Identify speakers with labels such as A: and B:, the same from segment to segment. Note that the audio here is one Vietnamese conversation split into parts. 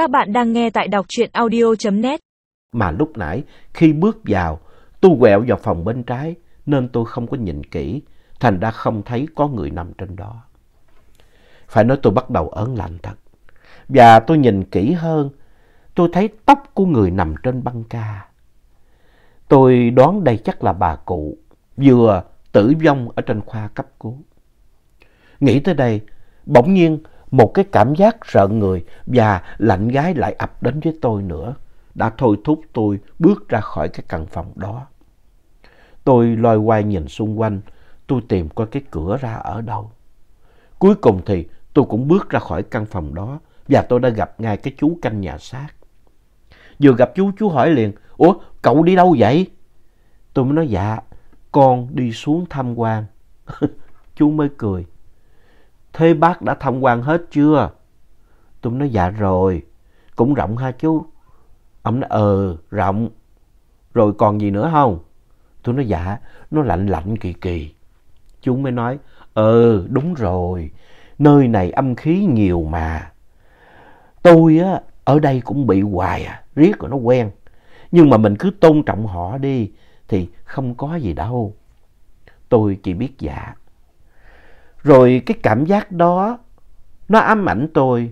A: Các bạn đang nghe tại đọc truyện audio.net.
B: Mà lúc nãy khi bước vào, tôi quẹo vào phòng bên trái nên tôi không có nhìn kỹ, thành ra không thấy có người nằm trên đó. Phải nói tôi bắt đầu ớn lạnh thật. Và tôi nhìn kỹ hơn, tôi thấy tóc của người nằm trên băng ca. Tôi đoán đây chắc là bà cụ, vừa tử vong ở trên khoa cấp cứu. Nghĩ tới đây, bỗng nhiên một cái cảm giác sợ người và lạnh gái lại ập đến với tôi nữa, đã thôi thúc tôi bước ra khỏi cái căn phòng đó. Tôi loay hoay nhìn xung quanh, tôi tìm coi cái cửa ra ở đâu. Cuối cùng thì tôi cũng bước ra khỏi căn phòng đó và tôi đã gặp ngay cái chú canh nhà xác. Vừa gặp chú, chú hỏi liền, Ủa, cậu đi đâu vậy? Tôi mới nói dạ, con đi xuống tham quan. chú mới cười. Thế bác đã tham quan hết chưa? Tôi nói dạ rồi, cũng rộng ha chú. Ông nói ờ, rộng. Rồi còn gì nữa không? Tôi nói dạ, nó lạnh lạnh kỳ kỳ. Chú mới nói, ờ, đúng rồi, nơi này âm khí nhiều mà. Tôi á, ở đây cũng bị hoài à, riết rồi nó quen. Nhưng mà mình cứ tôn trọng họ đi, thì không có gì đâu. Tôi chỉ biết dạ. Rồi cái cảm giác đó nó ám ảnh tôi.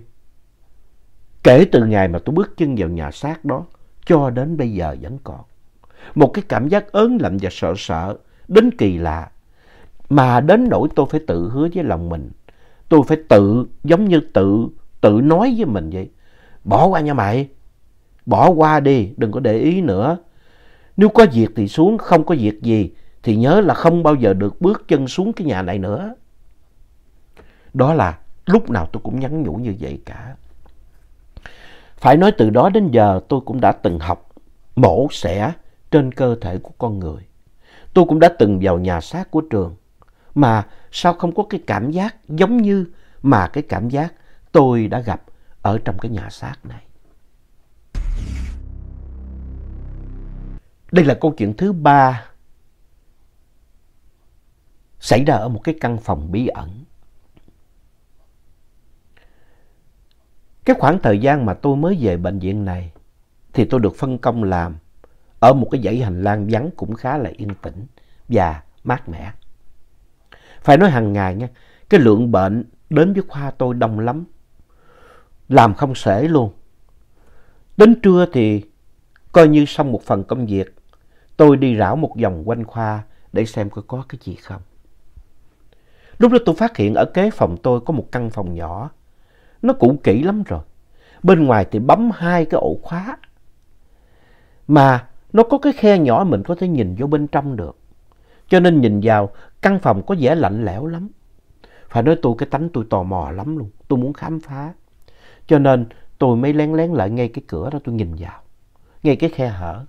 B: Kể từ ngày mà tôi bước chân vào nhà xác đó cho đến bây giờ vẫn còn. Một cái cảm giác ớn lạnh và sợ sợ đến kỳ lạ. Mà đến nỗi tôi phải tự hứa với lòng mình. Tôi phải tự giống như tự tự nói với mình vậy. Bỏ qua nha mày. Bỏ qua đi, đừng có để ý nữa. Nếu có việc thì xuống, không có việc gì thì nhớ là không bao giờ được bước chân xuống cái nhà này nữa. Đó là lúc nào tôi cũng nhắn nhủ như vậy cả. Phải nói từ đó đến giờ tôi cũng đã từng học mổ xẻ trên cơ thể của con người. Tôi cũng đã từng vào nhà xác của trường. Mà sao không có cái cảm giác giống như mà cái cảm giác tôi đã gặp ở trong cái nhà xác này. Đây là câu chuyện thứ ba xảy ra ở một cái căn phòng bí ẩn. Cái khoảng thời gian mà tôi mới về bệnh viện này thì tôi được phân công làm ở một cái dãy hành lang vắng cũng khá là yên tĩnh và mát mẻ. Phải nói hàng ngày nha, cái lượng bệnh đến với khoa tôi đông lắm. Làm không sể luôn. Đến trưa thì coi như xong một phần công việc, tôi đi rảo một vòng quanh khoa để xem có có cái gì không. Lúc đó tôi phát hiện ở kế phòng tôi có một căn phòng nhỏ nó cũ kỹ lắm rồi. Bên ngoài thì bấm hai cái ổ khóa. Mà nó có cái khe nhỏ mình có thể nhìn vô bên trong được. Cho nên nhìn vào căn phòng có vẻ lạnh lẽo lắm. Phải nói tôi cái tánh tôi tò mò lắm luôn. Tôi muốn khám phá. Cho nên tôi mới lén lén lại ngay cái cửa đó tôi nhìn vào. Ngay cái khe hở.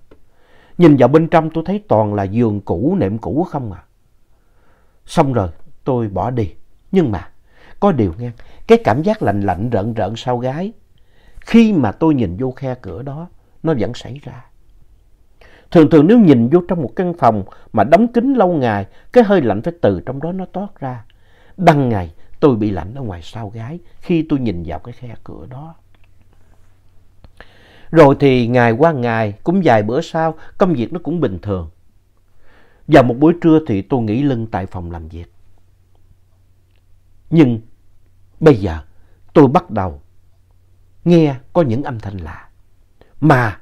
B: Nhìn vào bên trong tôi thấy toàn là giường cũ, nệm cũ không à. Xong rồi tôi bỏ đi. Nhưng mà có điều nghe, cái cảm giác lạnh lạnh rợn rợn sau gái, khi mà tôi nhìn vô khe cửa đó, nó vẫn xảy ra. Thường thường nếu nhìn vô trong một căn phòng mà đóng kín lâu ngày, cái hơi lạnh phải từ trong đó nó toát ra. Đằng ngày tôi bị lạnh ở ngoài sau gái khi tôi nhìn vào cái khe cửa đó. Rồi thì ngày qua ngày, cũng vài bữa sau, công việc nó cũng bình thường. Vào một buổi trưa thì tôi nghỉ lưng tại phòng làm việc. Nhưng Bây giờ tôi bắt đầu nghe có những âm thanh lạ. Mà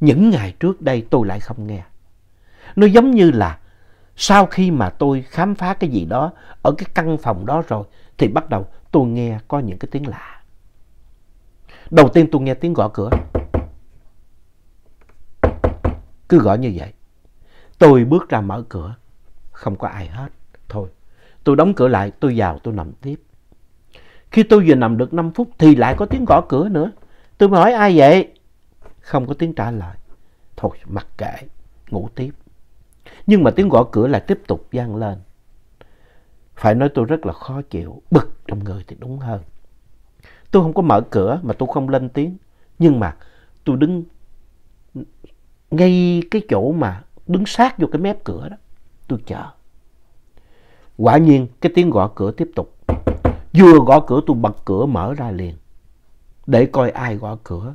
B: những ngày trước đây tôi lại không nghe. Nó giống như là sau khi mà tôi khám phá cái gì đó ở cái căn phòng đó rồi thì bắt đầu tôi nghe có những cái tiếng lạ. Đầu tiên tôi nghe tiếng gõ cửa. Cứ gõ như vậy. Tôi bước ra mở cửa. Không có ai hết. Thôi, tôi đóng cửa lại, tôi vào, tôi nằm tiếp. Khi tôi vừa nằm được 5 phút thì lại có tiếng gõ cửa nữa. Tôi mới hỏi ai vậy? Không có tiếng trả lời. Thôi mặc kệ, ngủ tiếp. Nhưng mà tiếng gõ cửa lại tiếp tục vang lên. Phải nói tôi rất là khó chịu, bực trong người thì đúng hơn. Tôi không có mở cửa mà tôi không lên tiếng. Nhưng mà tôi đứng ngay cái chỗ mà đứng sát vô cái mép cửa đó. Tôi chờ. Quả nhiên cái tiếng gõ cửa tiếp tục. Vừa gõ cửa, tôi bật cửa, mở ra liền. để coi ai gõ cửa.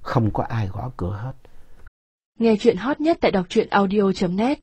B: Không có ai gõ cửa hết.
A: Nghe chuyện hot nhất tại đọc truyện audio.net